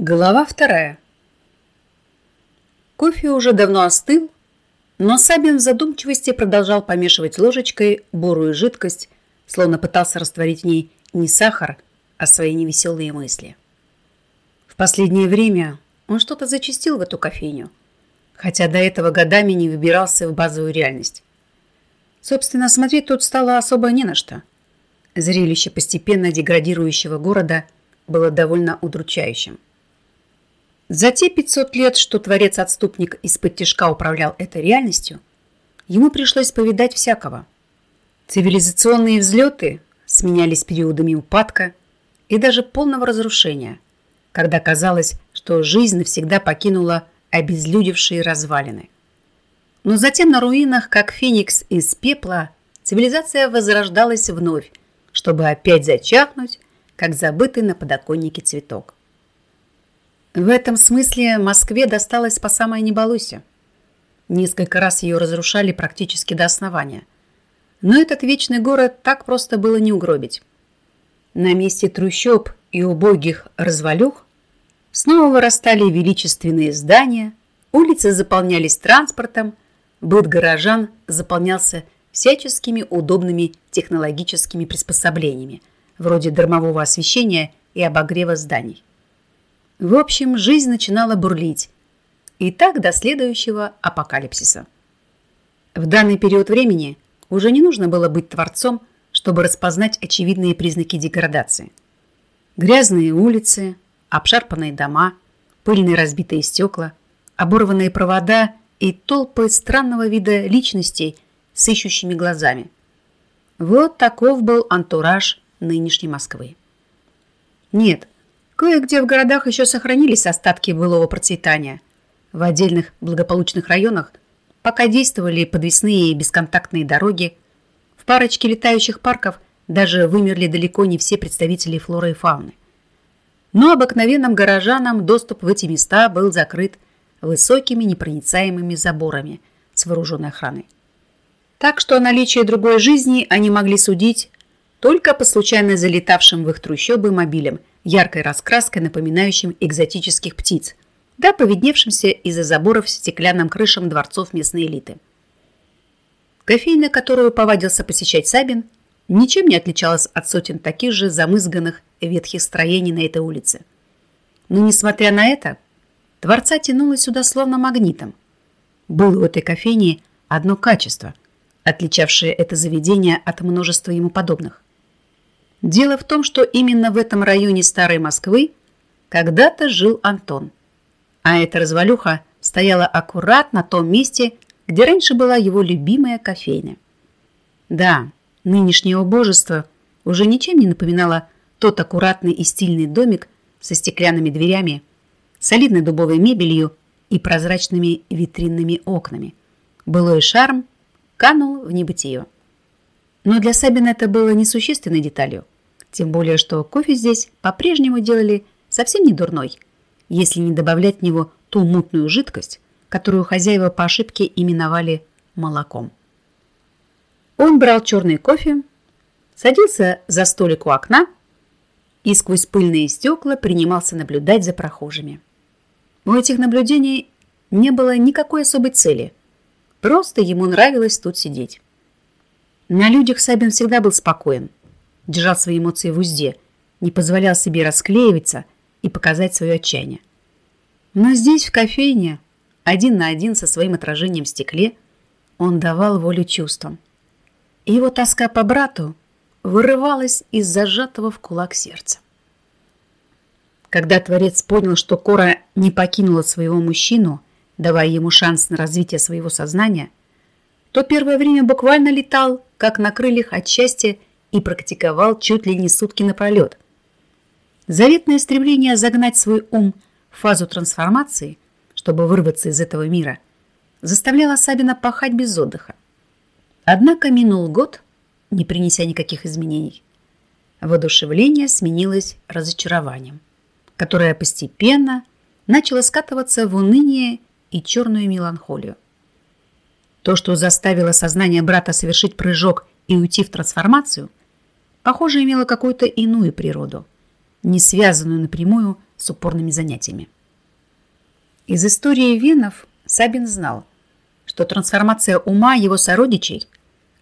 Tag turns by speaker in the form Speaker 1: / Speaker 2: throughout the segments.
Speaker 1: Глава вторая. Кофе уже давно остыл, но Сабин в задумчивости продолжал помешивать ложечкой бурую жидкость, словно пытался растворить в ней не сахар, а свои невеселые мысли. В последнее время он что-то зачастил в эту кофейню, хотя до этого годами не выбирался в базовую реальность. Собственно, смотреть тут стало особо не на что. Зрелище постепенно деградирующего города было довольно удручающим. За те 500 лет, что творец-отступник из-под тяжка управлял этой реальностью, ему пришлось повидать всякого. Цивилизационные взлеты сменялись периодами упадка и даже полного разрушения, когда казалось, что жизнь навсегда покинула обезлюдевшие развалины. Но затем на руинах, как феникс из пепла, цивилизация возрождалась вновь, чтобы опять зачахнуть, как забытый на подоконнике цветок. В этом смысле Москве досталось по самой не Несколько раз ее разрушали практически до основания. Но этот вечный город так просто было не угробить. На месте трущоб и убогих развалюх снова вырастали величественные здания, улицы заполнялись транспортом, быт горожан заполнялся всяческими удобными технологическими приспособлениями, вроде дармового освещения и обогрева зданий. В общем, жизнь начинала бурлить. И так до следующего апокалипсиса. В данный период времени уже не нужно было быть творцом, чтобы распознать очевидные признаки деградации. Грязные улицы, обшарпанные дома, пыльные разбитые стекла, оборванные провода и толпы странного вида личностей с ищущими глазами. Вот таков был антураж нынешней Москвы. Нет, Кое-где в городах еще сохранились остатки былого процветания. В отдельных благополучных районах пока действовали подвесные и бесконтактные дороги. В парочке летающих парков даже вымерли далеко не все представители флоры и фауны. Но обыкновенным горожанам доступ в эти места был закрыт высокими непроницаемыми заборами с вооруженной охраной. Так что о наличии другой жизни они могли судить только по случайно залетавшим в их трущобы мобилям яркой раскраской, напоминающим экзотических птиц, да повидневшимся из-за заборов стеклянным крышам дворцов местной элиты. Кофейня, которую повадился посещать Сабин, ничем не отличалась от сотен таких же замызганных ветхих строений на этой улице. Но, несмотря на это, дворца тянуло сюда словно магнитом. Было у этой кофейни одно качество, отличавшее это заведение от множества ему подобных. Дело в том, что именно в этом районе Старой Москвы когда-то жил Антон. А эта развалюха стояла аккурат на том месте, где раньше была его любимая кофейня. Да, нынешнее убожество уже ничем не напоминало тот аккуратный и стильный домик со стеклянными дверями, солидной дубовой мебелью и прозрачными витринными окнами. Былой шарм канул в небытие. Но для Сабина это было несущественной деталью. Тем более, что кофе здесь по-прежнему делали совсем не дурной, если не добавлять в него ту мутную жидкость, которую хозяева по ошибке именовали молоком. Он брал черный кофе, садился за столик у окна и сквозь пыльные стекла принимался наблюдать за прохожими. У этих наблюдений не было никакой особой цели. Просто ему нравилось тут сидеть. На людях Сабин всегда был спокоен, держал свои эмоции в узде, не позволял себе расклеиваться и показать свое отчаяние. Но здесь, в кофейне, один на один со своим отражением в стекле, он давал волю чувствам. И его тоска по брату вырывалась из зажатого в кулак сердца. Когда Творец понял, что Кора не покинула своего мужчину, давая ему шанс на развитие своего сознания, то первое время буквально летал как на крыльях от счастья и практиковал чуть ли не сутки напролет. Заветное стремление загнать свой ум в фазу трансформации, чтобы вырваться из этого мира, заставляло Сабина пахать без отдыха. Однако минул год, не принеся никаких изменений. Воодушевление сменилось разочарованием, которое постепенно начало скатываться в уныние и черную меланхолию. То, что заставило сознание брата совершить прыжок и уйти в трансформацию, похоже, имело какую-то иную природу, не связанную напрямую с упорными занятиями. Из истории венов Сабин знал, что трансформация ума его сородичей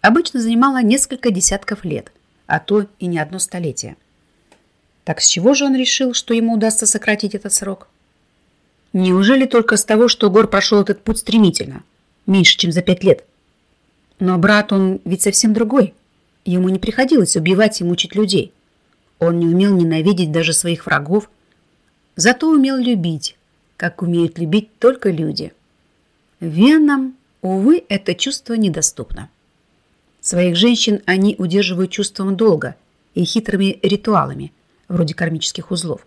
Speaker 1: обычно занимала несколько десятков лет, а то и не одно столетие. Так с чего же он решил, что ему удастся сократить этот срок? Неужели только с того, что Гор прошел этот путь стремительно, меньше, чем за пять лет? Но брат он ведь совсем другой. Ему не приходилось убивать и мучить людей. Он не умел ненавидеть даже своих врагов, зато умел любить, как умеют любить только люди. Венам, увы, это чувство недоступно. Своих женщин они удерживают чувством долга и хитрыми ритуалами, вроде кармических узлов.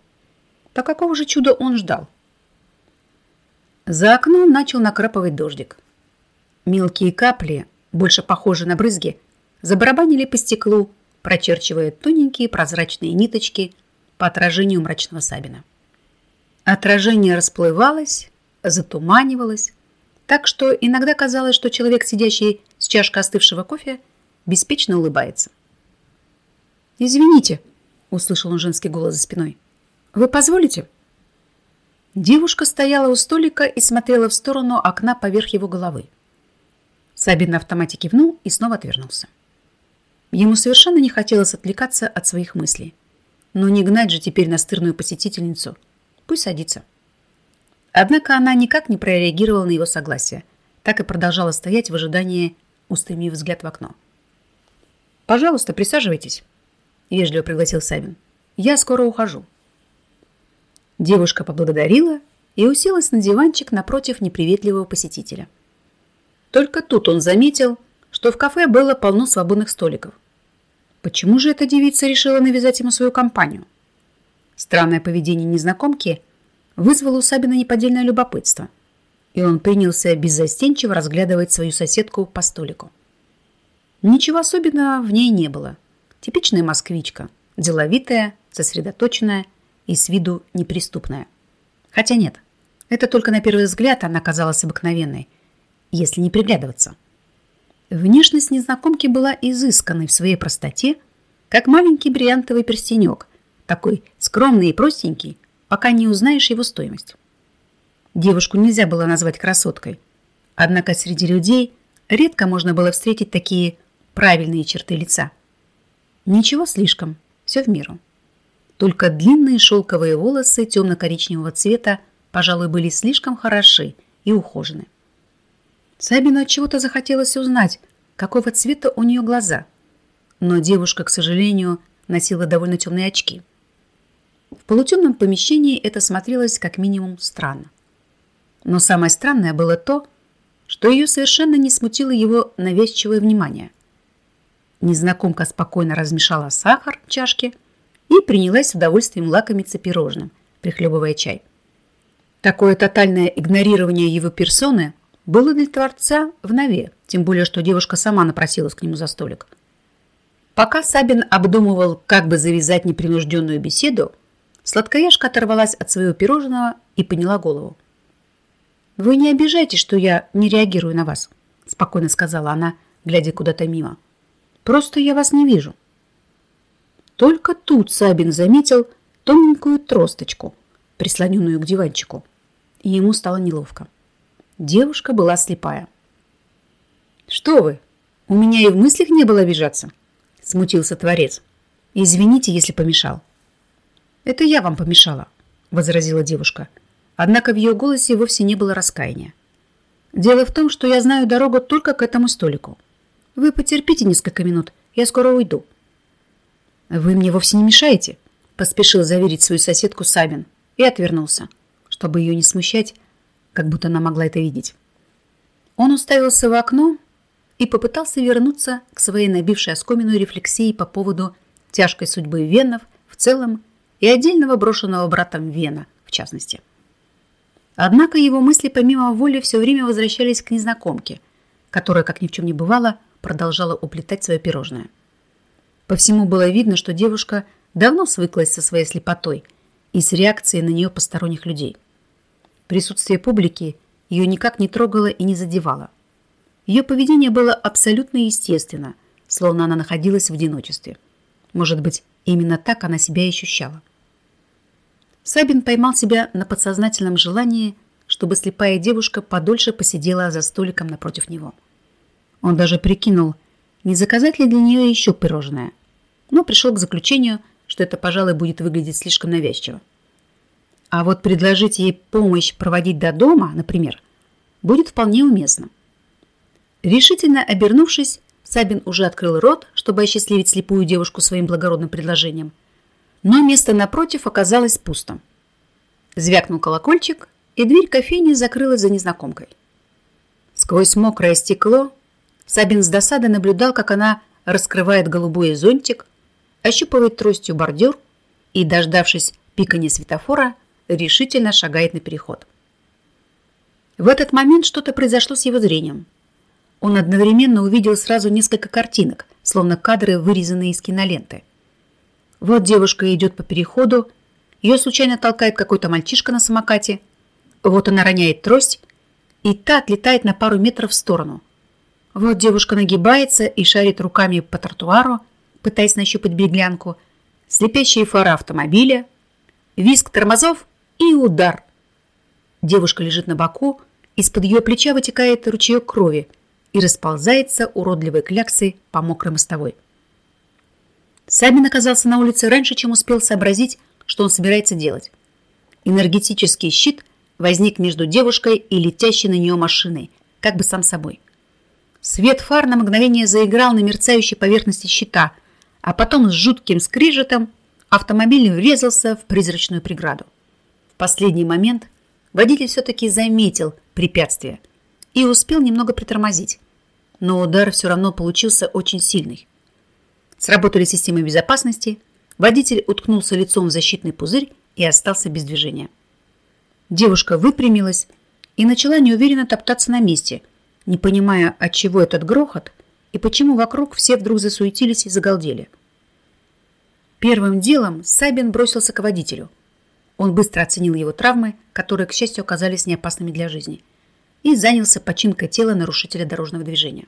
Speaker 1: Так какого же чуда он ждал? За окном начал накрапывать дождик. Мелкие капли, больше похожие на брызги, забарабанили по стеклу, прочерчивая тоненькие прозрачные ниточки по отражению мрачного сабина. Отражение расплывалось, затуманивалось, так что иногда казалось, что человек, сидящий с чашкой остывшего кофе, беспечно улыбается. «Извините», — услышал он женский голос за спиной. «Вы позволите?» Девушка стояла у столика и смотрела в сторону окна поверх его головы. Сабин на автомате кивнул и снова отвернулся. Ему совершенно не хотелось отвлекаться от своих мыслей. Но не гнать же теперь настырную посетительницу. Пусть садится. Однако она никак не прореагировала на его согласие, так и продолжала стоять в ожидании, устремив взгляд в окно. «Пожалуйста, присаживайтесь», – вежливо пригласил Сабин. «Я скоро ухожу». Девушка поблагодарила и уселась на диванчик напротив неприветливого посетителя. Только тут он заметил, что в кафе было полно свободных столиков. Почему же эта девица решила навязать ему свою компанию? Странное поведение незнакомки вызвало у Сабина неподдельное любопытство, и он принялся беззастенчиво разглядывать свою соседку по столику. Ничего особенного в ней не было. Типичная москвичка, деловитая, сосредоточенная и с виду неприступная. Хотя нет, это только на первый взгляд она казалась обыкновенной, если не приглядываться. Внешность незнакомки была изысканной в своей простоте, как маленький бриллиантовый перстенек, такой скромный и простенький, пока не узнаешь его стоимость. Девушку нельзя было назвать красоткой, однако среди людей редко можно было встретить такие правильные черты лица. Ничего слишком, все в меру. Только длинные шелковые волосы темно-коричневого цвета, пожалуй, были слишком хороши и ухожены. Сабину от чего-то захотелось узнать, какого цвета у нее глаза. Но девушка, к сожалению, носила довольно темные очки. В полутемном помещении это смотрелось как минимум странно. Но самое странное было то, что ее совершенно не смутило его навязчивое внимание – Незнакомка спокойно размешала сахар в чашке и принялась с удовольствием лакомиться пирожным, прихлебывая чай. Такое тотальное игнорирование его персоны было для Творца в тем более, что девушка сама напросилась к нему за столик. Пока Сабин обдумывал, как бы завязать непринужденную беседу, сладкоежка оторвалась от своего пирожного и подняла голову. «Вы не обижайтесь, что я не реагирую на вас», спокойно сказала она, глядя куда-то мимо. Просто я вас не вижу. Только тут Сабин заметил тоненькую тросточку, прислоненную к диванчику, и ему стало неловко. Девушка была слепая. «Что вы? У меня и в мыслях не было обижаться», – смутился Творец. «Извините, если помешал». «Это я вам помешала», – возразила девушка. Однако в ее голосе вовсе не было раскаяния. «Дело в том, что я знаю дорогу только к этому столику. Вы потерпите несколько минут, я скоро уйду. Вы мне вовсе не мешаете, поспешил заверить свою соседку Сабин и отвернулся, чтобы ее не смущать, как будто она могла это видеть. Он уставился в окно и попытался вернуться к своей набившей оскомину рефлексии по поводу тяжкой судьбы венов в целом и отдельного брошенного братом Вена в частности. Однако его мысли помимо воли все время возвращались к незнакомке, которая, как ни в чем не бывало, продолжала уплетать свое пирожное. По всему было видно, что девушка давно свыклась со своей слепотой и с реакцией на нее посторонних людей. Присутствие публики ее никак не трогало и не задевало. Ее поведение было абсолютно естественно, словно она находилась в одиночестве. Может быть, именно так она себя и ощущала. Сабин поймал себя на подсознательном желании, чтобы слепая девушка подольше посидела за столиком напротив него. Он даже прикинул, не заказать ли для нее еще пирожное, но пришел к заключению, что это, пожалуй, будет выглядеть слишком навязчиво. А вот предложить ей помощь проводить до дома, например, будет вполне уместно. Решительно обернувшись, Сабин уже открыл рот, чтобы осчастливить слепую девушку своим благородным предложением. Но место напротив оказалось пустым. Звякнул колокольчик, и дверь кофейни закрылась за незнакомкой. Сквозь мокрое стекло Сабин с досадой наблюдал, как она раскрывает голубой зонтик, ощупывает тростью бордюр и, дождавшись пикания светофора, решительно шагает на переход. В этот момент что-то произошло с его зрением. Он одновременно увидел сразу несколько картинок, словно кадры, вырезанные из киноленты. Вот девушка идет по переходу, ее случайно толкает какой-то мальчишка на самокате, вот она роняет трость, и та отлетает на пару метров в сторону. Вот девушка нагибается и шарит руками по тротуару, пытаясь нащупать беглянку, слепящие фары автомобиля, визг тормозов и удар. Девушка лежит на боку, из-под ее плеча вытекает ручеек крови и расползается уродливой кляксой по мокрой мостовой. Сабин оказался на улице раньше, чем успел сообразить, что он собирается делать. Энергетический щит возник между девушкой и летящей на нее машиной, как бы сам собой. Свет фар на мгновение заиграл на мерцающей поверхности щита, а потом с жутким скрижетом автомобиль врезался в призрачную преграду последний момент водитель все-таки заметил препятствие и успел немного притормозить. Но удар все равно получился очень сильный. Сработали системы безопасности, водитель уткнулся лицом в защитный пузырь и остался без движения. Девушка выпрямилась и начала неуверенно топтаться на месте, не понимая, от чего этот грохот и почему вокруг все вдруг засуетились и загалдели. Первым делом Сабин бросился к водителю – он быстро оценил его травмы, которые, к счастью, оказались неопасными для жизни, и занялся починкой тела нарушителя дорожного движения.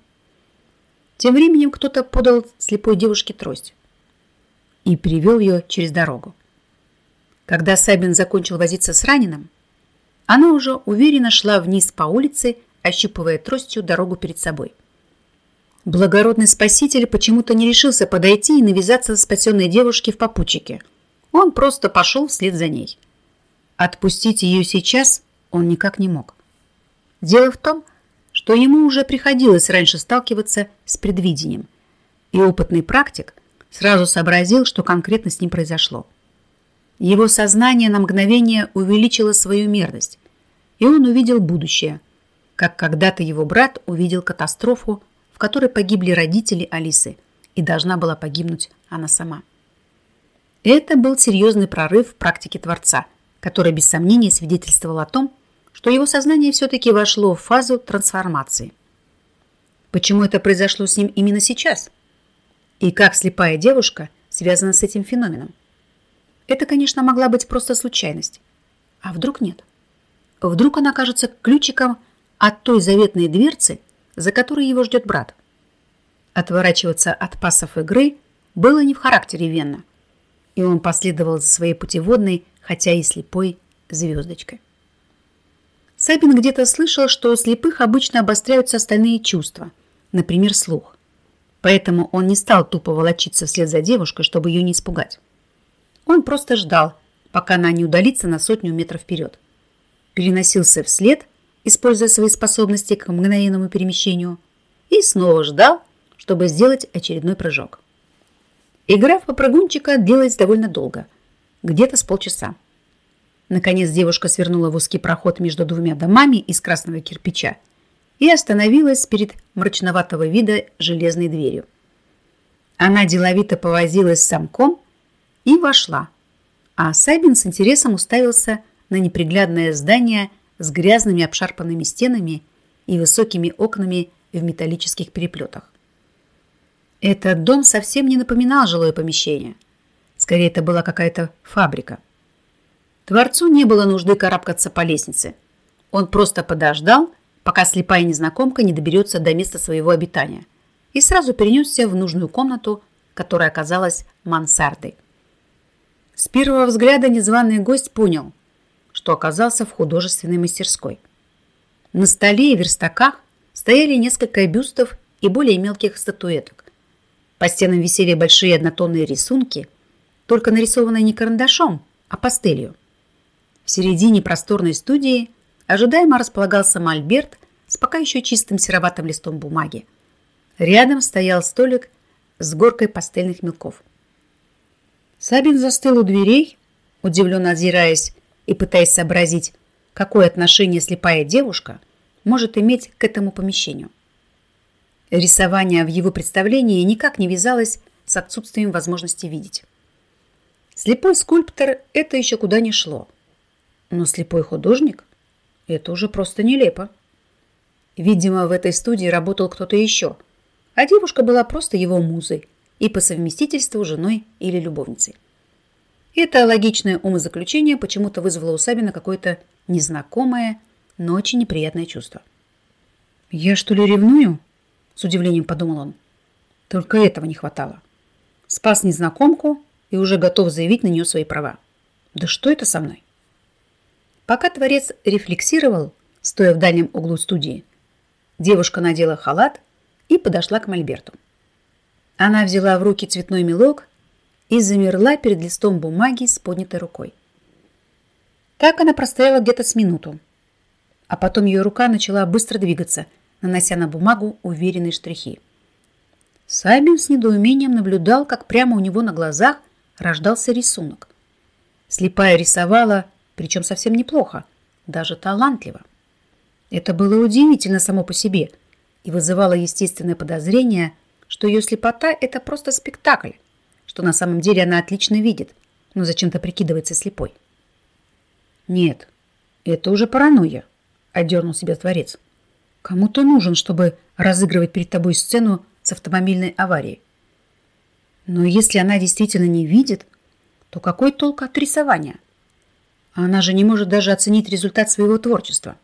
Speaker 1: Тем временем кто-то подал слепой девушке трость и перевел ее через дорогу. Когда Сабин закончил возиться с раненым, она уже уверенно шла вниз по улице, ощупывая тростью дорогу перед собой. Благородный спаситель почему-то не решился подойти и навязаться спасенной девушке в попутчике. Он просто пошел вслед за ней. Отпустить ее сейчас он никак не мог. Дело в том, что ему уже приходилось раньше сталкиваться с предвидением, и опытный практик сразу сообразил, что конкретно с ним произошло. Его сознание на мгновение увеличило свою мерность, и он увидел будущее, как когда-то его брат увидел катастрофу, в которой погибли родители Алисы, и должна была погибнуть она сама. Это был серьезный прорыв в практике Творца – который без сомнения свидетельствовал о том, что его сознание все-таки вошло в фазу трансформации. Почему это произошло с ним именно сейчас? И как слепая девушка связана с этим феноменом? Это, конечно, могла быть просто случайность. А вдруг нет? Вдруг она окажется ключиком от той заветной дверцы, за которой его ждет брат. Отворачиваться от пасов игры было не в характере Венна, и он последовал за своей путеводной хотя и слепой звездочкой. Сабин где-то слышал, что у слепых обычно обостряются остальные чувства, например, слух. Поэтому он не стал тупо волочиться вслед за девушкой, чтобы ее не испугать. Он просто ждал, пока она не удалится на сотню метров вперед. Переносился вслед, используя свои способности к мгновенному перемещению, и снова ждал, чтобы сделать очередной прыжок. Игра в попрыгунчика длилась довольно долго – где-то с полчаса. Наконец девушка свернула в узкий проход между двумя домами из красного кирпича и остановилась перед мрачноватого вида железной дверью. Она деловито повозилась с замком и вошла, а Сабин с интересом уставился на неприглядное здание с грязными обшарпанными стенами и высокими окнами в металлических переплетах. Этот дом совсем не напоминал жилое помещение – Скорее, это была какая-то фабрика. Творцу не было нужды карабкаться по лестнице. Он просто подождал, пока слепая незнакомка не доберется до места своего обитания, и сразу перенесся в нужную комнату, которая оказалась мансардой. С первого взгляда незваный гость понял, что оказался в художественной мастерской. На столе и верстаках стояли несколько бюстов и более мелких статуэток. По стенам висели большие однотонные рисунки, только нарисованные не карандашом, а пастелью. В середине просторной студии ожидаемо располагался мольберт с пока еще чистым сероватым листом бумаги. Рядом стоял столик с горкой пастельных мелков. Сабин застыл у дверей, удивленно озираясь и пытаясь сообразить, какое отношение слепая девушка может иметь к этому помещению. Рисование в его представлении никак не вязалось с отсутствием возможности видеть. Слепой скульптор – это еще куда не шло. Но слепой художник – это уже просто нелепо. Видимо, в этой студии работал кто-то еще, а девушка была просто его музой и по совместительству женой или любовницей. Это логичное умозаключение почему-то вызвало у Сабина какое-то незнакомое, но очень неприятное чувство. «Я что ли ревную?» – с удивлением подумал он. Только этого не хватало. Спас незнакомку и уже готов заявить на нее свои права. Да что это со мной? Пока творец рефлексировал, стоя в дальнем углу студии, девушка надела халат и подошла к мольберту. Она взяла в руки цветной мелок и замерла перед листом бумаги с поднятой рукой. Так она простояла где-то с минуту, а потом ее рука начала быстро двигаться, нанося на бумагу уверенные штрихи. Сабин с недоумением наблюдал, как прямо у него на глазах рождался рисунок. Слепая рисовала, причем совсем неплохо, даже талантливо. Это было удивительно само по себе и вызывало естественное подозрение, что ее слепота – это просто спектакль, что на самом деле она отлично видит, но зачем-то прикидывается слепой. Нет, это уже паранойя, одернул себя творец. Кому ты нужен, чтобы разыгрывать перед тобой сцену с автомобильной аварией? Но если она действительно не видит, то какой толк от рисования? Она же не может даже оценить результат своего творчества.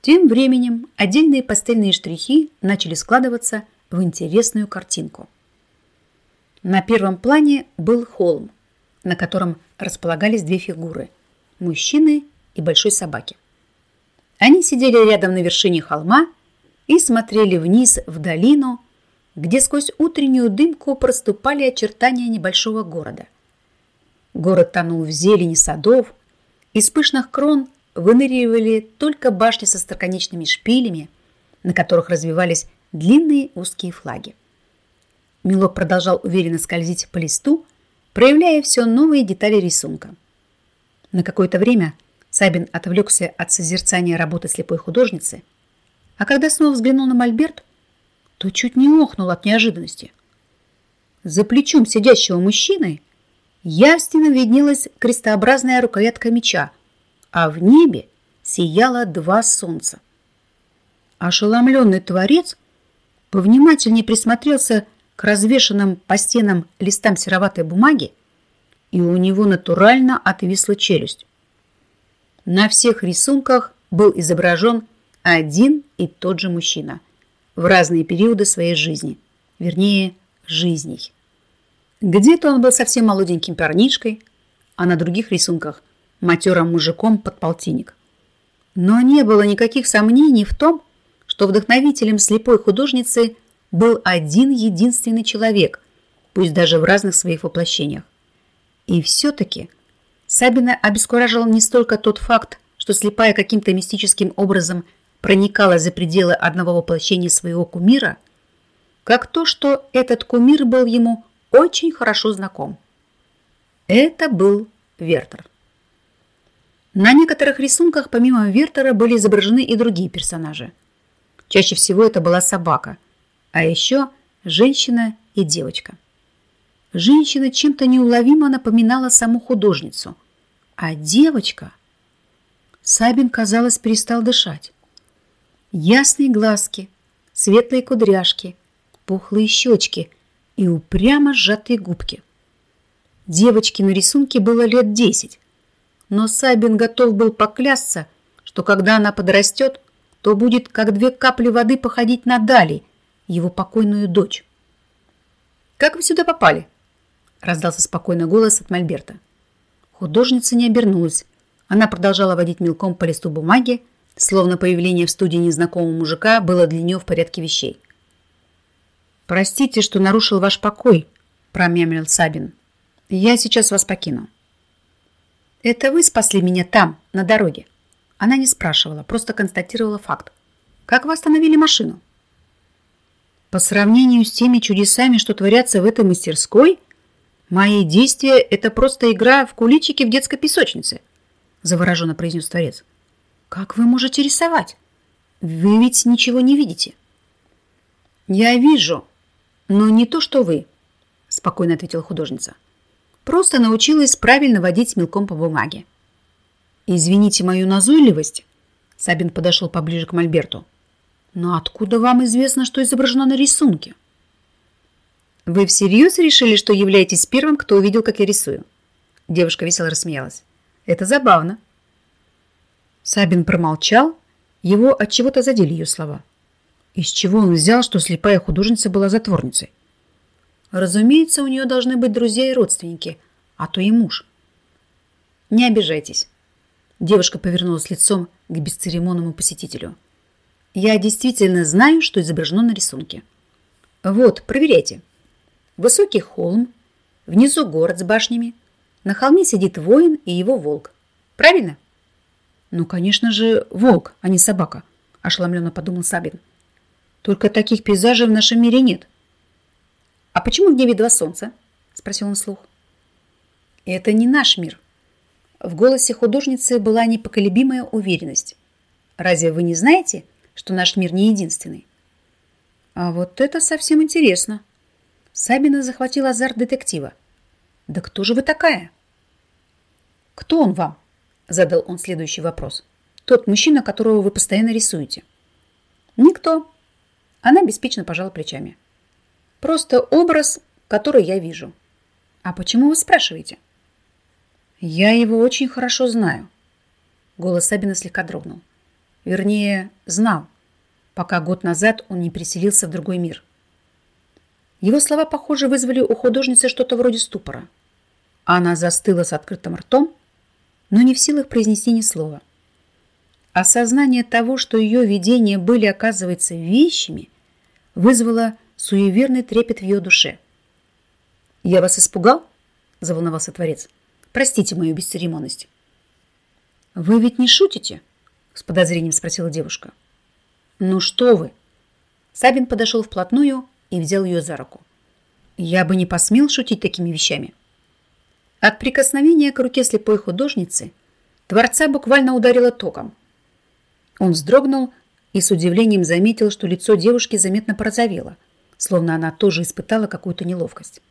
Speaker 1: Тем временем отдельные пастельные штрихи начали складываться в интересную картинку. На первом плане был холм, на котором располагались две фигуры – мужчины и большой собаки. Они сидели рядом на вершине холма и смотрели вниз в долину, где сквозь утреннюю дымку проступали очертания небольшого города. Город тонул в зелени садов, из пышных крон выныривали только башни со строконечными шпилями, на которых развивались длинные узкие флаги. Мелок продолжал уверенно скользить по листу, проявляя все новые детали рисунка. На какое-то время Сабин отвлекся от созерцания работы слепой художницы, а когда снова взглянул на мольберт, то чуть не охнул от неожиданности. За плечом сидящего мужчины явственно виднелась крестообразная рукоятка меча, а в небе сияло два солнца. Ошеломленный творец повнимательнее присмотрелся к развешанным по стенам листам сероватой бумаги, и у него натурально отвисла челюсть. На всех рисунках был изображен один и тот же мужчина в разные периоды своей жизни, вернее, жизней. Где-то он был совсем молоденьким парнишкой, а на других рисунках – матерым мужиком под полтинник. Но не было никаких сомнений в том, что вдохновителем слепой художницы – был один единственный человек, пусть даже в разных своих воплощениях. И все-таки Сабина обескуражил не столько тот факт, что слепая каким-то мистическим образом проникала за пределы одного воплощения своего кумира, как то, что этот кумир был ему очень хорошо знаком. Это был Вертер. На некоторых рисунках помимо Вертера были изображены и другие персонажи. Чаще всего это была собака – а еще женщина и девочка. Женщина чем-то неуловимо напоминала саму художницу, а девочка... Сабин, казалось, перестал дышать. Ясные глазки, светлые кудряшки, пухлые щечки и упрямо сжатые губки. Девочке на рисунке было лет десять, но Сабин готов был поклясться, что когда она подрастет, то будет как две капли воды походить на Дали, его покойную дочь. «Как вы сюда попали?» – раздался спокойный голос от Мольберта. Художница не обернулась. Она продолжала водить мелком по листу бумаги, Словно появление в студии незнакомого мужика было для нее в порядке вещей. «Простите, что нарушил ваш покой», – промямлил Сабин. «Я сейчас вас покину». «Это вы спасли меня там, на дороге?» Она не спрашивала, просто констатировала факт. «Как вы остановили машину?» По сравнению с теми чудесами, что творятся в этой мастерской, мои действия – это просто игра в куличики в детской песочнице, завороженно произнес творец. «Как вы можете рисовать? Вы ведь ничего не видите». «Я вижу, но не то, что вы», – спокойно ответила художница. «Просто научилась правильно водить мелком по бумаге». «Извините мою назойливость», – Сабин подошел поближе к Мольберту. «Но откуда вам известно, что изображено на рисунке?» «Вы всерьез решили, что являетесь первым, кто увидел, как я рисую?» Девушка весело рассмеялась. «Это забавно. Сабин промолчал, его от чего-то задели ее слова. Из чего он взял, что слепая художница была затворницей? Разумеется, у нее должны быть друзья и родственники, а то и муж. Не обижайтесь. Девушка повернулась лицом к бесцеремонному посетителю. Я действительно знаю, что изображено на рисунке. Вот, проверяйте. Высокий холм, внизу город с башнями. На холме сидит воин и его волк. Правильно? «Ну, конечно же, волк, а не собака», – ошеломленно подумал Сабин. «Только таких пейзажей в нашем мире нет». «А почему в небе два солнца?» – спросил он вслух. «Это не наш мир». В голосе художницы была непоколебимая уверенность. «Разве вы не знаете, что наш мир не единственный?» «А вот это совсем интересно». Сабина захватил азарт детектива. «Да кто же вы такая?» «Кто он вам?» Задал он следующий вопрос. Тот мужчина, которого вы постоянно рисуете. Никто. Она беспечно пожала плечами. Просто образ, который я вижу. А почему вы спрашиваете? Я его очень хорошо знаю. Голос Сабина слегка дрогнул. Вернее, знал, пока год назад он не переселился в другой мир. Его слова, похоже, вызвали у художницы что-то вроде ступора. Она застыла с открытым ртом, но не в силах произнести ни слова. Осознание того, что ее видения были, оказывается, вещами, вызвало суеверный трепет в ее душе. «Я вас испугал?» – заволновался Творец. «Простите мою бесцеремонность». «Вы ведь не шутите?» – с подозрением спросила девушка. «Ну что вы!» Сабин подошел вплотную и взял ее за руку. «Я бы не посмел шутить такими вещами». От прикосновения к руке слепой художницы творца буквально ударило током. Он вздрогнул и с удивлением заметил, что лицо девушки заметно порозовело, словно она тоже испытала какую-то неловкость.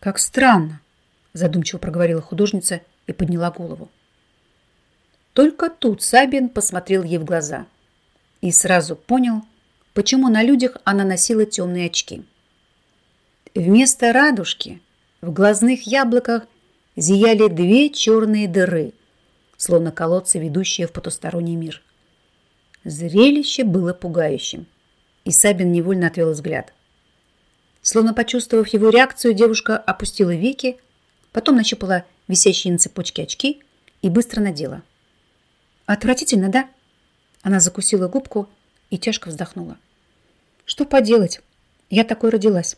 Speaker 1: «Как странно!» – задумчиво проговорила художница и подняла голову. Только тут Сабин посмотрел ей в глаза и сразу понял, почему на людях она носила темные очки. Вместо радужки в глазных яблоках зияли две черные дыры, словно колодцы, ведущие в потусторонний мир. Зрелище было пугающим, и Сабин невольно отвел взгляд. Словно почувствовав его реакцию, девушка опустила веки, потом нащупала висящие на цепочке очки и быстро надела. «Отвратительно, да?» Она закусила губку и тяжко вздохнула. «Что поделать? Я такой родилась».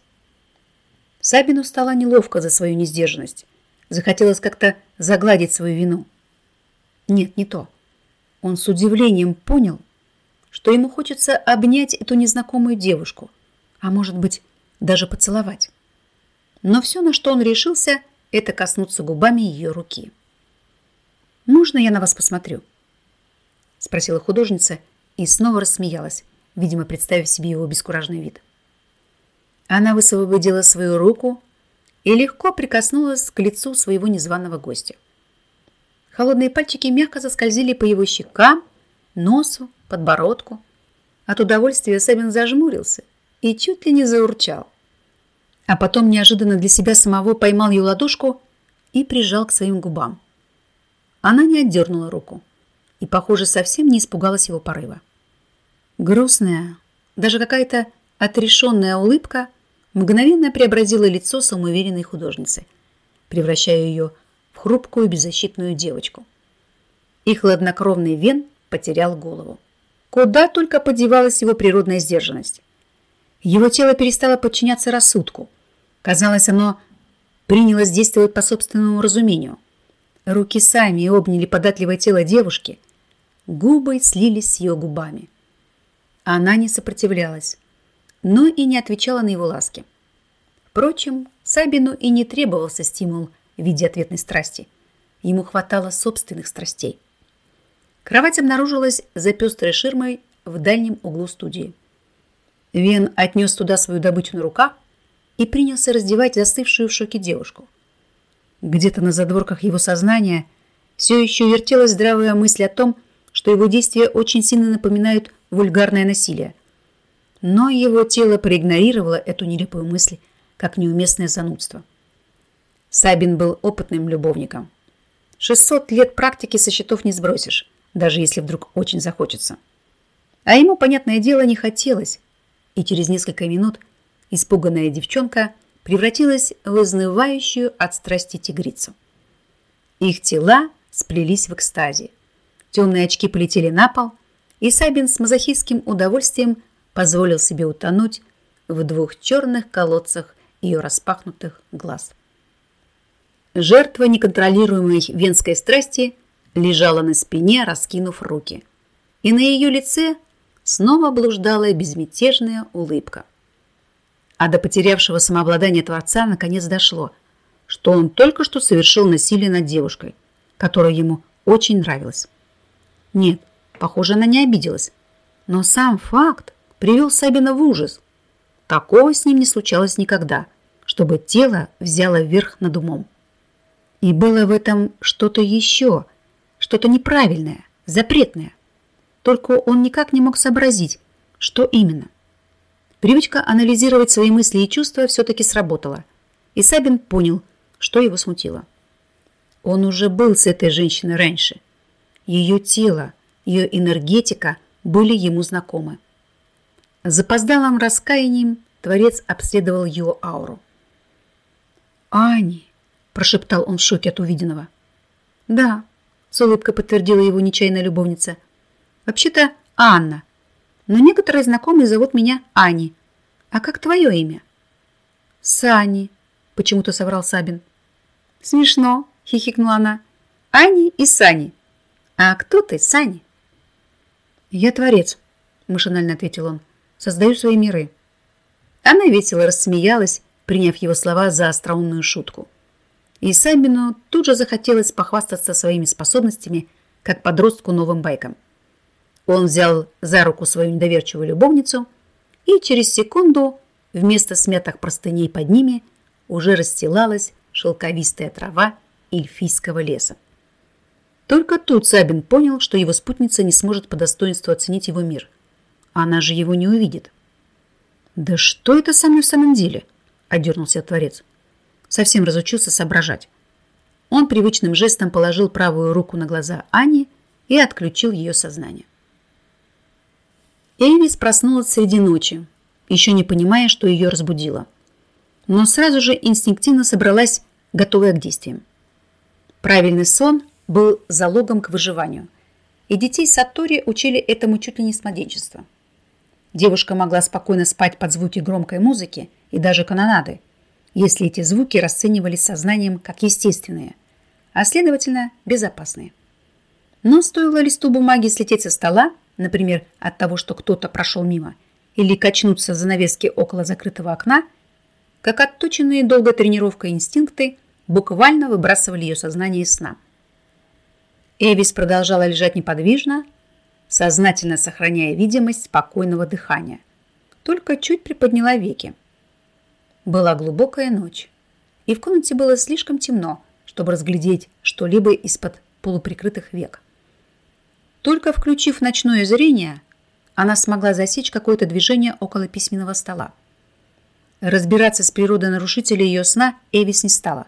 Speaker 1: Сабину стало неловко за свою несдержанность. Захотелось как-то загладить свою вину. Нет, не то. Он с удивлением понял, что ему хочется обнять эту незнакомую девушку, а может быть, даже поцеловать. Но все, на что он решился, это коснуться губами ее руки. «Можно я на вас посмотрю?» спросила художница и снова рассмеялась, видимо, представив себе его бескуражный вид. Она высвободила свою руку и легко прикоснулась к лицу своего незваного гостя. Холодные пальчики мягко заскользили по его щекам, носу, подбородку. От удовольствия Сабин зажмурился и чуть ли не заурчал. А потом неожиданно для себя самого поймал ее ладошку и прижал к своим губам. Она не отдернула руку и, похоже, совсем не испугалась его порыва. Грустная, даже какая-то отрешенная улыбка мгновенно преобразила лицо самоуверенной художницы, превращая ее в хрупкую беззащитную девочку. И хладнокровный Вен потерял голову. Куда только подевалась его природная сдержанность. Его тело перестало подчиняться рассудку. Казалось, оно принялось действовать по собственному разумению. Руки сами обняли податливое тело девушки. Губы слились с ее губами. Она не сопротивлялась, но и не отвечала на его ласки. Впрочем, Сабину и не требовался стимул в виде ответной страсти. Ему хватало собственных страстей. Кровать обнаружилась за пестрой ширмой в дальнем углу студии. Вен отнес туда свою добычу на руках и принялся раздевать застывшую в шоке девушку. Где-то на задворках его сознания все еще вертелась здравая мысль о том, что его действия очень сильно напоминают вульгарное насилие. Но его тело проигнорировало эту нелепую мысль, как неуместное занудство. Сабин был опытным любовником. 600 лет практики со счетов не сбросишь, даже если вдруг очень захочется. А ему, понятное дело, не хотелось, и через несколько минут испуганная девчонка превратилась в изнывающую от страсти тигрицу. Их тела сплелись в экстазе. Темные очки полетели на пол, и Сабин с мазохистским удовольствием позволил себе утонуть в двух черных колодцах ее распахнутых глаз. Жертва неконтролируемой венской страсти лежала на спине, раскинув руки, и на ее лице снова блуждала безмятежная улыбка. А до потерявшего самообладание Творца наконец дошло, что он только что совершил насилие над девушкой, которая ему очень нравилась. Нет, похоже, она не обиделась, но сам факт привел Сабина в ужас. Такого с ним не случалось никогда, чтобы тело взяло верх над умом. И было в этом что-то еще, что-то неправильное, запретное. Только он никак не мог сообразить, что именно. Привычка анализировать свои мысли и чувства все-таки сработала, и Сабин понял, что его смутило. Он уже был с этой женщиной раньше. Ее тело, ее энергетика были ему знакомы. Запоздалым раскаянием Творец обследовал ее ауру. «Ани!» – прошептал он в шоке от увиденного. «Да», – с улыбкой подтвердила его нечаянная любовница – Вообще-то Анна. Но некоторые знакомые зовут меня Ани. А как твое имя? Сани, почему-то соврал Сабин. Смешно, хихикнула она. Ани и Сани. А кто ты, Сани? Я творец, машинально ответил он. Создаю свои миры. Она весело рассмеялась, приняв его слова за остроумную шутку. И Сабину тут же захотелось похвастаться своими способностями, как подростку новым байком. Он взял за руку свою недоверчивую любовницу, и через секунду вместо смятых простыней под ними уже расстилалась шелковистая трава эльфийского леса. Только тут Сабин понял, что его спутница не сможет по достоинству оценить его мир. Она же его не увидит. «Да что это со мной в самом деле?» – одернулся Творец. Совсем разучился соображать. Он привычным жестом положил правую руку на глаза Ани и отключил ее сознание. Эйвис проснулась среди ночи, еще не понимая, что ее разбудило. Но сразу же инстинктивно собралась, готовая к действиям. Правильный сон был залогом к выживанию, и детей Сатори учили этому чуть ли не с младенчества. Девушка могла спокойно спать под звуки громкой музыки и даже канонады, если эти звуки расценивались сознанием как естественные, а следовательно безопасные. Но стоило листу бумаги слететь со стола, например, от того, что кто-то прошел мимо, или качнуться за навески около закрытого окна, как отточенные долгой тренировкой инстинкты буквально выбрасывали ее сознание из сна. Эвис продолжала лежать неподвижно, сознательно сохраняя видимость спокойного дыхания. Только чуть приподняла веки. Была глубокая ночь, и в комнате было слишком темно, чтобы разглядеть что-либо из-под полуприкрытых век. Только включив ночное зрение, она смогла засечь какое-то движение около письменного стола. Разбираться с природой нарушителя ее сна Эвис не стала.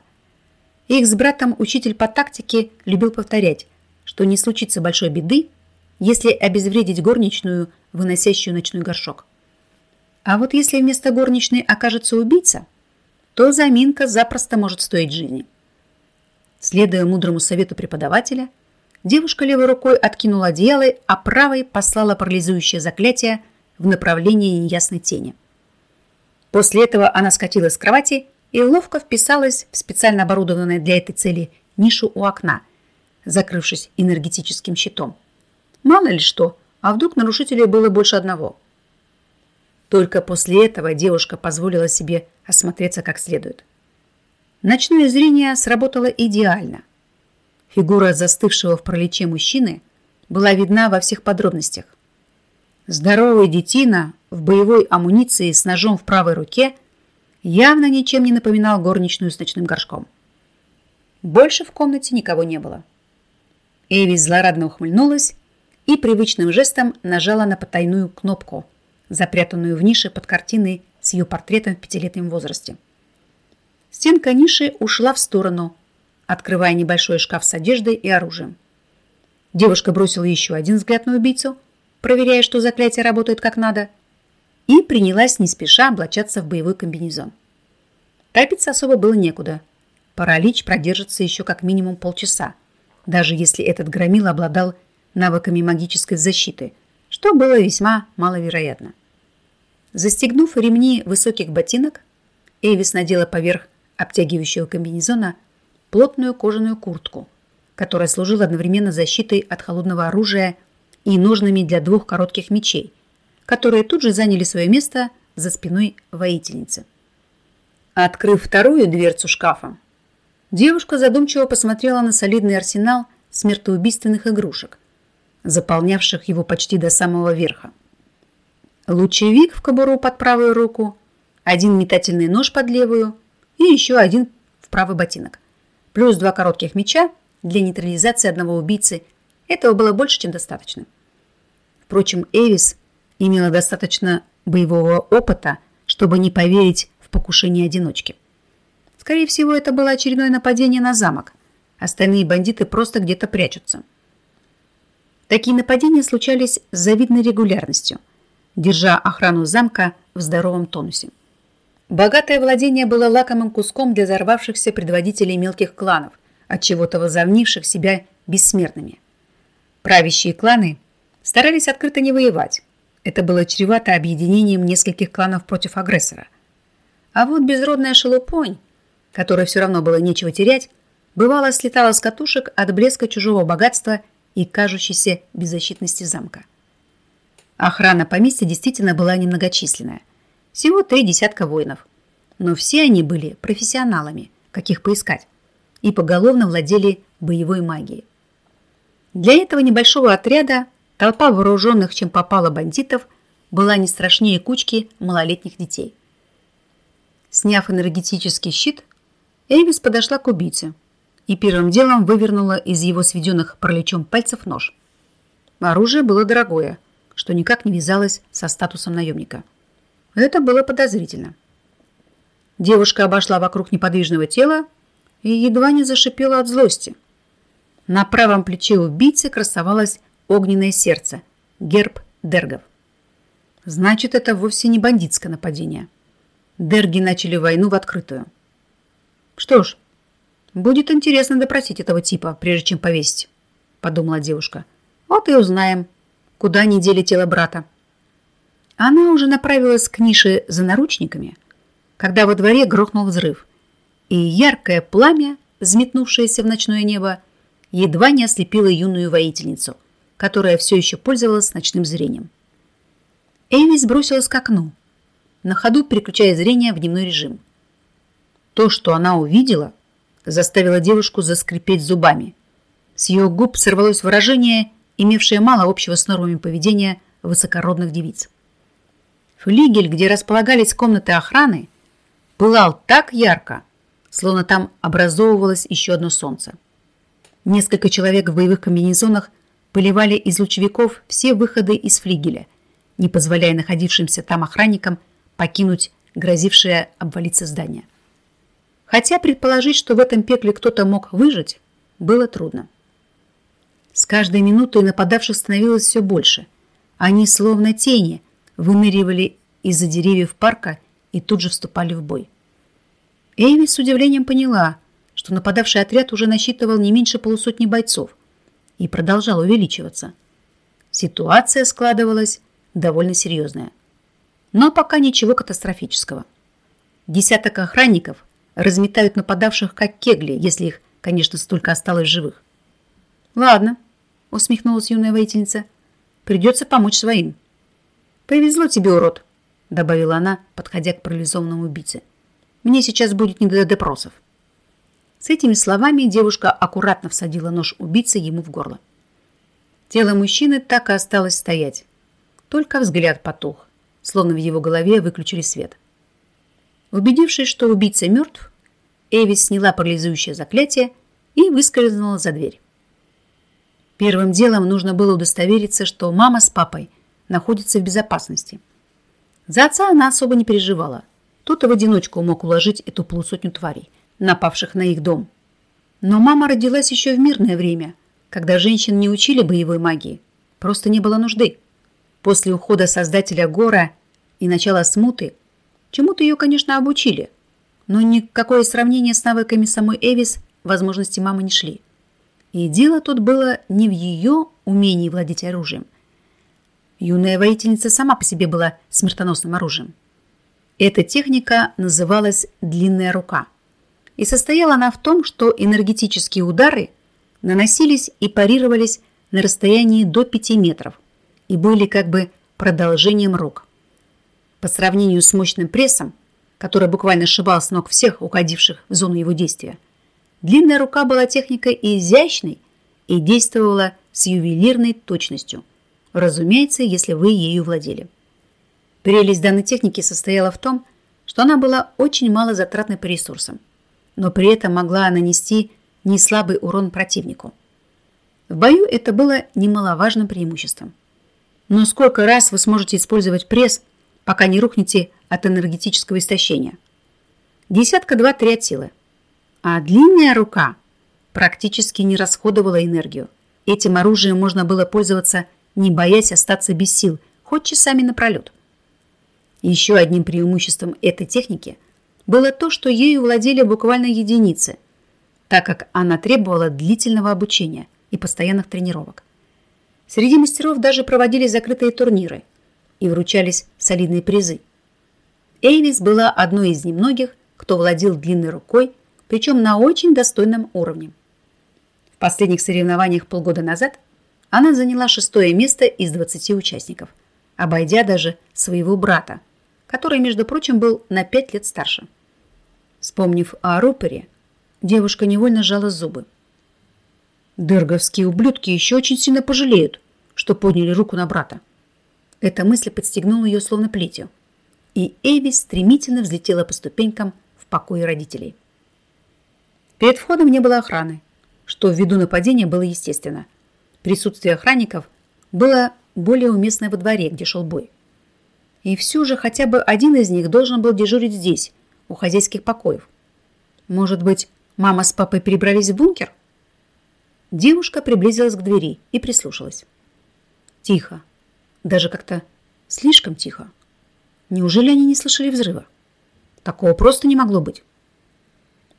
Speaker 1: Их с братом учитель по тактике любил повторять, что не случится большой беды, если обезвредить горничную, выносящую ночной горшок. А вот если вместо горничной окажется убийца, то заминка запросто может стоить жизни. Следуя мудрому совету преподавателя, девушка левой рукой откинула одеяло, а правой послала парализующее заклятие в направлении неясной тени. После этого она скатилась с кровати и ловко вписалась в специально оборудованную для этой цели нишу у окна, закрывшись энергетическим щитом. Мало ли что, а вдруг нарушителей было больше одного. Только после этого девушка позволила себе осмотреться как следует. Ночное зрение сработало идеально. Фигура застывшего в пролече мужчины была видна во всех подробностях. Здоровый детина в боевой амуниции с ножом в правой руке явно ничем не напоминал горничную с ночным горшком. Больше в комнате никого не было. Эви злорадно ухмыльнулась и привычным жестом нажала на потайную кнопку, запрятанную в нише под картиной с ее портретом в пятилетнем возрасте. Стенка ниши ушла в сторону, открывая небольшой шкаф с одеждой и оружием. Девушка бросила еще один взгляд на убийцу, проверяя, что заклятие работает как надо, и принялась не спеша облачаться в боевой комбинезон. Торопиться особо было некуда. Паралич продержится еще как минимум полчаса, даже если этот громил обладал навыками магической защиты, что было весьма маловероятно. Застегнув ремни высоких ботинок, Эвис надела поверх обтягивающего комбинезона плотную кожаную куртку, которая служила одновременно защитой от холодного оружия и ножными для двух коротких мечей, которые тут же заняли свое место за спиной воительницы. Открыв вторую дверцу шкафа, девушка задумчиво посмотрела на солидный арсенал смертоубийственных игрушек, заполнявших его почти до самого верха. Лучевик в кобуру под правую руку, один метательный нож под левую и еще один в правый ботинок. Плюс два коротких меча для нейтрализации одного убийцы. Этого было больше, чем достаточно. Впрочем, Эвис имела достаточно боевого опыта, чтобы не поверить в покушение одиночки. Скорее всего, это было очередное нападение на замок. Остальные бандиты просто где-то прячутся. Такие нападения случались с завидной регулярностью, держа охрану замка в здоровом тонусе. Богатое владение было лакомым куском для взорвавшихся предводителей мелких кланов, от чего-то возомнивших себя бессмертными. Правящие кланы старались открыто не воевать. Это было чревато объединением нескольких кланов против агрессора. А вот безродная шелупонь, которой все равно было нечего терять, бывало слетала с катушек от блеска чужого богатства и кажущейся беззащитности замка. Охрана поместья действительно была немногочисленная. Всего три десятка воинов. Но все они были профессионалами, каких поискать, и поголовно владели боевой магией. Для этого небольшого отряда толпа вооруженных, чем попало бандитов, была не страшнее кучки малолетних детей. Сняв энергетический щит, Эвис подошла к убийце и первым делом вывернула из его сведенных пролечом пальцев нож. Оружие было дорогое, что никак не вязалось со статусом наемника – это было подозрительно. Девушка обошла вокруг неподвижного тела и едва не зашипела от злости. На правом плече убийцы красовалось огненное сердце, герб Дергов. Значит, это вовсе не бандитское нападение. Дерги начали войну в открытую. Что ж, будет интересно допросить этого типа, прежде чем повесить, подумала девушка. Вот и узнаем, куда не дели тело брата. Она уже направилась к нише за наручниками, когда во дворе грохнул взрыв, и яркое пламя, взметнувшееся в ночное небо, едва не ослепило юную воительницу, которая все еще пользовалась ночным зрением. Эви сбросилась к окну, на ходу переключая зрение в дневной режим. То, что она увидела, заставило девушку заскрипеть зубами. С ее губ сорвалось выражение, имевшее мало общего с нормами поведения высокородных девиц. Флигель, где располагались комнаты охраны, пылал так ярко, словно там образовывалось еще одно солнце. Несколько человек в боевых комбинезонах поливали из лучевиков все выходы из флигеля, не позволяя находившимся там охранникам покинуть грозившее обвалиться здание. Хотя предположить, что в этом пекле кто-то мог выжить, было трудно. С каждой минутой нападавших становилось все больше. Они, словно тени, выныривали из-за деревьев парка и тут же вступали в бой. Эйви с удивлением поняла, что нападавший отряд уже насчитывал не меньше полусотни бойцов и продолжал увеличиваться. Ситуация складывалась довольно серьезная. Но пока ничего катастрофического. Десяток охранников разметают нападавших как кегли, если их, конечно, столько осталось живых. «Ладно», — усмехнулась юная воительница, — «придется помочь своим». «Повезло тебе, урод», — добавила она, подходя к парализованному убийце. «Мне сейчас будет не до допросов». С этими словами девушка аккуратно всадила нож убийцы ему в горло. Тело мужчины так и осталось стоять. Только взгляд потух, словно в его голове выключили свет. Убедившись, что убийца мертв, Эвис сняла парализующее заклятие и выскользнула за дверь. Первым делом нужно было удостовериться, что мама с папой находятся в безопасности. За отца она особо не переживала. Тот и в одиночку мог уложить эту полусотню тварей, напавших на их дом. Но мама родилась еще в мирное время, когда женщин не учили боевой магии. Просто не было нужды. После ухода создателя Гора и начала смуты Чему-то ее, конечно, обучили, но никакое сравнение с навыками самой Эвис возможности мамы не шли. И дело тут было не в ее умении владеть оружием. Юная воительница сама по себе была смертоносным оружием. Эта техника называлась «длинная рука». И состояла она в том, что энергетические удары наносились и парировались на расстоянии до 5 метров и были как бы продолжением рук. По сравнению с мощным прессом, который буквально сшибал с ног всех, уходивших в зону его действия, длинная рука была техникой изящной и действовала с ювелирной точностью. Разумеется, если вы ею владели. Прелесть данной техники состояла в том, что она была очень мало затратной по ресурсам, но при этом могла нанести неслабый урон противнику. В бою это было немаловажным преимуществом. Но сколько раз вы сможете использовать пресс, пока не рухнете от энергетического истощения. Десятка два-три от силы. А длинная рука практически не расходовала энергию. Этим оружием можно было пользоваться, не боясь остаться без сил, хоть часами напролет. Еще одним преимуществом этой техники было то, что ею владели буквально единицы, так как она требовала длительного обучения и постоянных тренировок. Среди мастеров даже проводились закрытые турниры – и вручались солидные призы. Эйвис была одной из немногих, кто владел длинной рукой, причем на очень достойном уровне. В последних соревнованиях полгода назад она заняла шестое место из 20 участников, обойдя даже своего брата, который, между прочим, был на пять лет старше. Вспомнив о рупоре, девушка невольно сжала зубы. Дерговские ублюдки еще очень сильно пожалеют, что подняли руку на брата. Эта мысль подстегнула ее словно плетью. И Эви стремительно взлетела по ступенькам в покое родителей. Перед входом не было охраны, что ввиду нападения было естественно. Присутствие охранников было более уместное во дворе, где шел бой. И все же хотя бы один из них должен был дежурить здесь, у хозяйских покоев. Может быть, мама с папой перебрались в бункер? Девушка приблизилась к двери и прислушалась. Тихо, даже как-то слишком тихо. Неужели они не слышали взрыва? Такого просто не могло быть.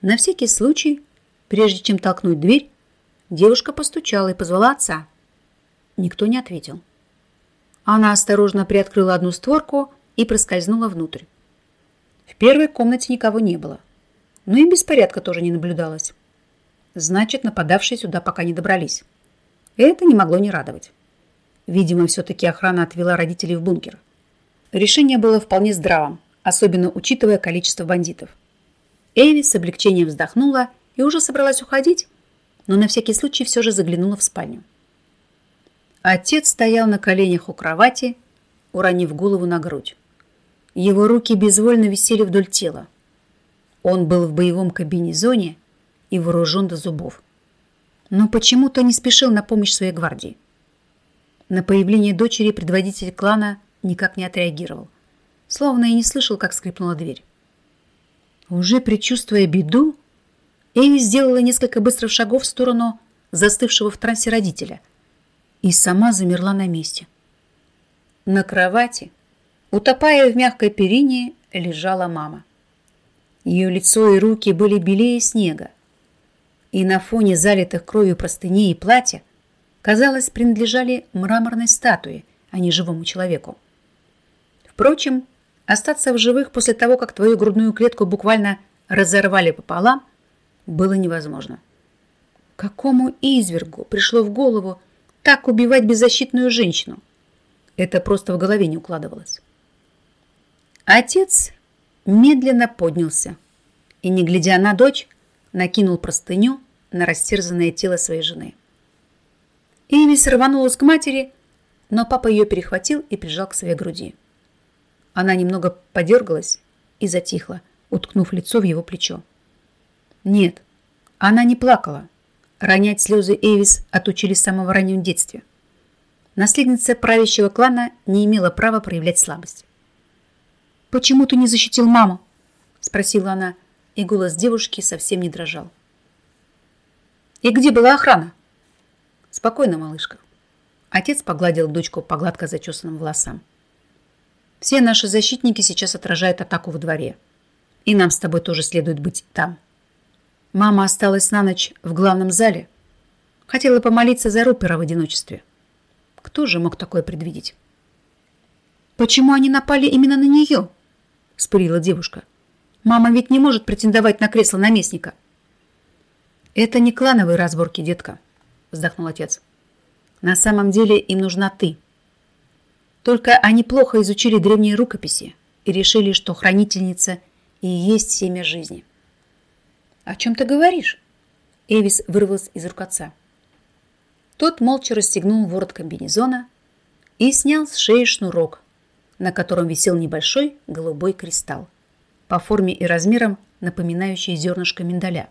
Speaker 1: На всякий случай, прежде чем толкнуть дверь, девушка постучала и позвала отца. Никто не ответил. Она осторожно приоткрыла одну створку и проскользнула внутрь. В первой комнате никого не было. Но и беспорядка тоже не наблюдалось. Значит, нападавшие сюда пока не добрались. Это не могло не радовать. Видимо, все-таки охрана отвела родителей в бункер. Решение было вполне здравым, особенно учитывая количество бандитов. Эви с облегчением вздохнула и уже собралась уходить, но на всякий случай все же заглянула в спальню. Отец стоял на коленях у кровати, уронив голову на грудь. Его руки безвольно висели вдоль тела. Он был в боевом кабинезоне и вооружен до зубов. Но почему-то не спешил на помощь своей гвардии. На появление дочери предводитель клана никак не отреагировал, словно и не слышал, как скрипнула дверь. Уже предчувствуя беду, Эви сделала несколько быстрых шагов в сторону застывшего в трансе родителя и сама замерла на месте. На кровати, Утопая в мягкой перине, лежала мама. Ее лицо и руки были белее снега, и на фоне залитых кровью простыней и платья, казалось, принадлежали мраморной статуе, а не живому человеку. Впрочем, остаться в живых после того, как твою грудную клетку буквально разорвали пополам, было невозможно. Какому извергу пришло в голову так убивать беззащитную женщину? Это просто в голове не укладывалось. Отец медленно поднялся и, не глядя на дочь, накинул простыню на растерзанное тело своей жены. Ивис рванулась к матери, но папа ее перехватил и прижал к своей груди. Она немного подергалась и затихла, уткнув лицо в его плечо. Нет, она не плакала. Ронять слезы Эвис отучили с самого раннего детства. Наследница правящего клана не имела права проявлять слабость. «Почему ты не защитил маму?» – спросила она, и голос девушки совсем не дрожал. «И где была охрана?» «Спокойно, малышка». Отец погладил дочку по гладко зачесанным волосам. «Все наши защитники сейчас отражают атаку во дворе. И нам с тобой тоже следует быть там». Мама осталась на ночь в главном зале. Хотела помолиться за Рупера в одиночестве. Кто же мог такое предвидеть? «Почему они напали именно на нее?» спылила девушка. Мама ведь не может претендовать на кресло наместника. Это не клановые разборки, детка, вздохнул отец. На самом деле им нужна ты. Только они плохо изучили древние рукописи и решили, что хранительница и есть семя жизни. О чем ты говоришь? Эвис вырвалась из рук отца. Тот молча расстегнул ворот комбинезона и снял с шеи шнурок, на котором висел небольшой голубой кристалл, по форме и размерам напоминающий зернышко миндаля.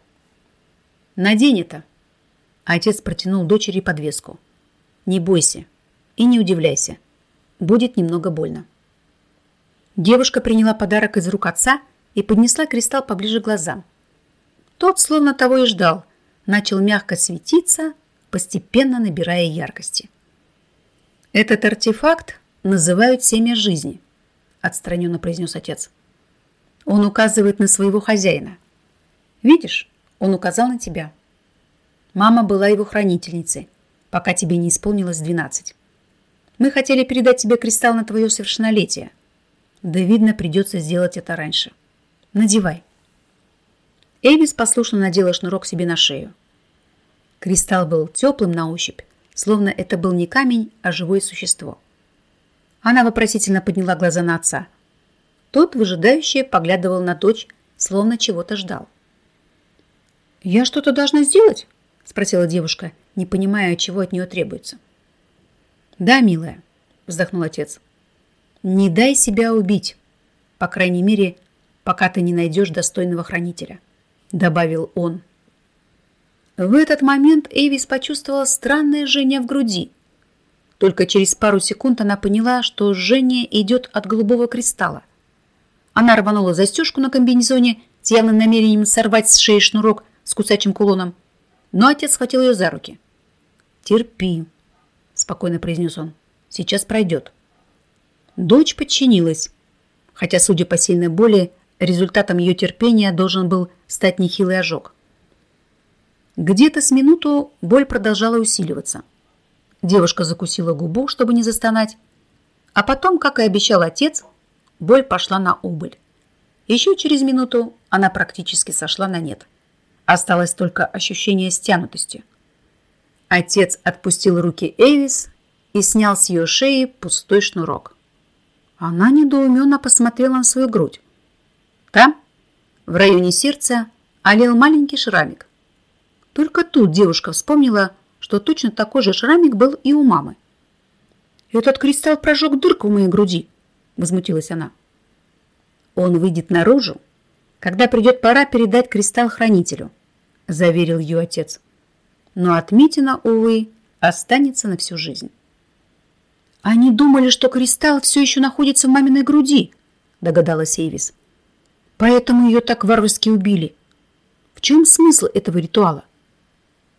Speaker 1: «Надень это!» Отец протянул дочери подвеску. «Не бойся и не удивляйся. Будет немного больно». Девушка приняла подарок из рук отца и поднесла кристалл поближе к глазам. Тот, словно того и ждал, начал мягко светиться, постепенно набирая яркости. Этот артефакт называют семя жизни», – отстраненно произнес отец. «Он указывает на своего хозяина. Видишь, он указал на тебя. Мама была его хранительницей, пока тебе не исполнилось двенадцать. Мы хотели передать тебе кристалл на твое совершеннолетие. Да, видно, придется сделать это раньше. Надевай». Эйвис послушно надела шнурок себе на шею. Кристалл был теплым на ощупь, словно это был не камень, а живое существо – она вопросительно подняла глаза на отца. Тот, выжидающе, поглядывал на дочь, словно чего-то ждал. «Я что-то должна сделать?» – спросила девушка, не понимая, чего от нее требуется. «Да, милая», – вздохнул отец. «Не дай себя убить, по крайней мере, пока ты не найдешь достойного хранителя», – добавил он. В этот момент Эвис почувствовала странное жжение в груди – только через пару секунд она поняла, что жжение идет от голубого кристалла. Она рванула застежку на комбинезоне с явным намерением сорвать с шеи шнурок с кусачим кулоном, но отец схватил ее за руки. «Терпи», – спокойно произнес он. «Сейчас пройдет». Дочь подчинилась, хотя, судя по сильной боли, результатом ее терпения должен был стать нехилый ожог. Где-то с минуту боль продолжала усиливаться. Девушка закусила губу, чтобы не застонать. А потом, как и обещал отец, боль пошла на убыль. Еще через минуту она практически сошла на нет. Осталось только ощущение стянутости. Отец отпустил руки Эвис и снял с ее шеи пустой шнурок. Она недоуменно посмотрела на свою грудь. Там, в районе сердца, олел маленький шрамик. Только тут девушка вспомнила, что точно такой же шрамик был и у мамы. «Этот кристалл прожег дырку в моей груди», – возмутилась она. «Он выйдет наружу, когда придет пора передать кристалл хранителю», – заверил ее отец. «Но отметина, увы, останется на всю жизнь». «Они думали, что кристалл все еще находится в маминой груди», – догадалась Эйвис. «Поэтому ее так варварски убили. В чем смысл этого ритуала?»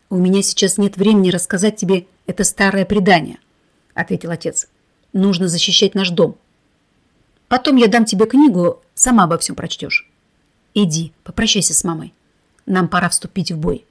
Speaker 1: «У меня сейчас нет времени рассказать тебе это старое предание», — ответил отец. «Нужно защищать наш дом». Потом я дам тебе книгу, сама обо всем прочтешь. Иди, попрощайся с мамой. Нам пора вступить в бой.